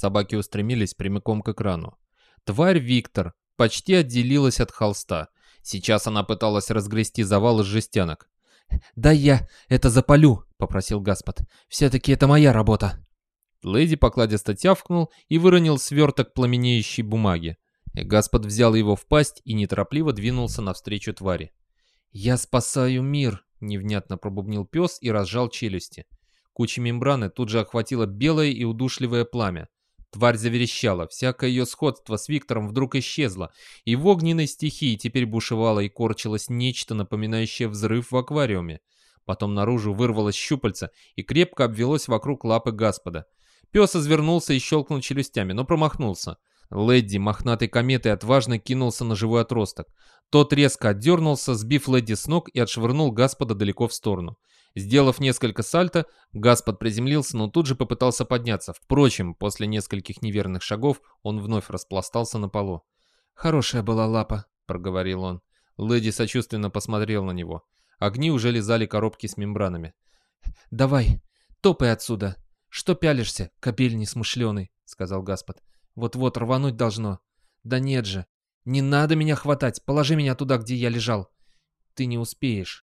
Собаки устремились прямиком к экрану. Тварь Виктор почти отделилась от холста. Сейчас она пыталась разгрести завал из жестянок. «Да я это запалю», — попросил Гаспод. «Все-таки это моя работа». Леди покладисто тявкнул и выронил сверток пламенеющей бумаги. Гаспод взял его в пасть и неторопливо двинулся навстречу твари. «Я спасаю мир», — невнятно пробубнил пес и разжал челюсти. Куча мембраны тут же охватила белое и удушливое пламя. Тварь заверещала, всякое ее сходство с Виктором вдруг исчезло, и в огненной стихии теперь бушевало и корчилось нечто, напоминающее взрыв в аквариуме. Потом наружу вырвалось щупальце и крепко обвелось вокруг лапы Господа. Пес извернулся и щелкнул челюстями, но промахнулся. Лэдди мохнатой кометой отважно кинулся на живой отросток. Тот резко отдернулся, сбив Лэдди с ног и отшвырнул Господа далеко в сторону. Сделав несколько сальто, Гаспод приземлился, но тут же попытался подняться. Впрочем, после нескольких неверных шагов он вновь распластался на полу. «Хорошая была лапа», — проговорил он. Лэдди сочувственно посмотрел на него. Огни уже лизали коробки с мембранами. «Давай, топай отсюда. Что пялишься, кобель несмышленый», — сказал Гаспод. Вот-вот рвануть должно. Да нет же. Не надо меня хватать. Положи меня туда, где я лежал. Ты не успеешь.